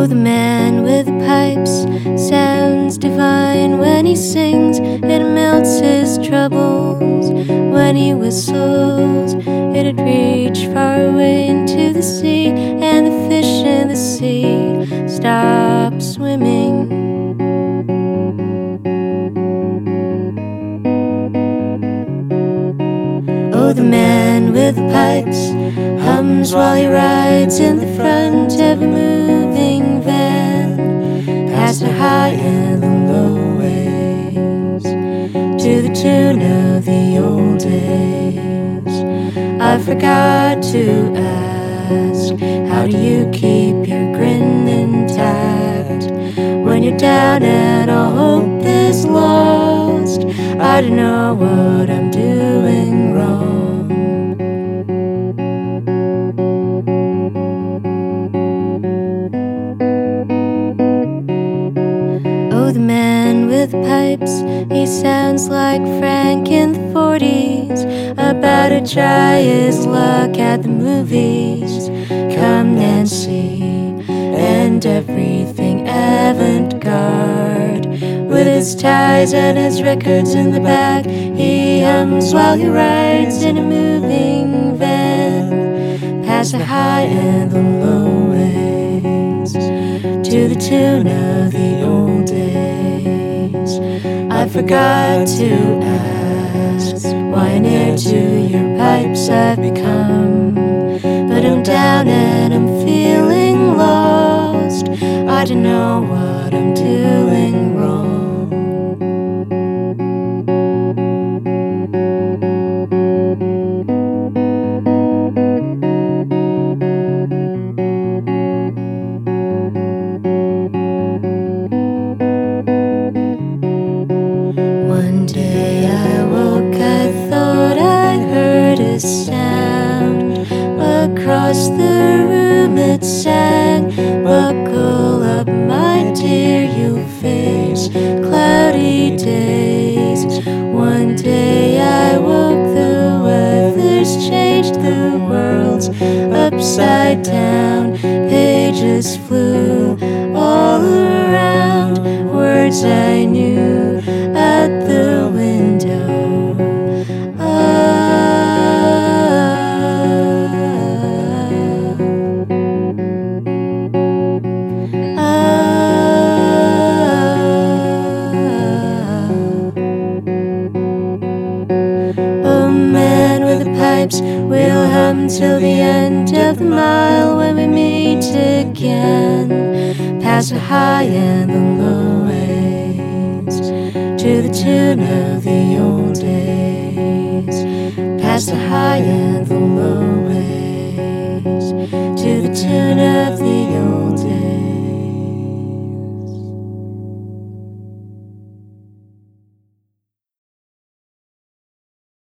Oh, the man with the pipes sounds divine when he sings, it melts his troubles. When he whistles, it'd reach far away into the sea, and the fish in the sea stop swimming. Oh, the man with the pipes hums while he rides in the front of a high and the low ways, to the tune of the old days. I forgot to ask, how do you keep your grin intact when you're down and all hope is lost? I don't know what I'm man with pipes, he sounds like Frank in the 40s, about to try his luck at the movies. Come, Nancy, and everything avant garde. With his ties and his records in the back, he hums while he rides in a moving van, past the high and the low ways to the tune of the old. I forgot to ask why near to your pipes I've become. Across the room. It sang, Buckle up, my dear, you'll face cloudy days. One day I woke, the weather's changed, the world's upside down. Pages flew all around, words I knew we'll hum till the end of the mile when we meet again. Past the high and the low ways, to the tune of the old days. Past the high and the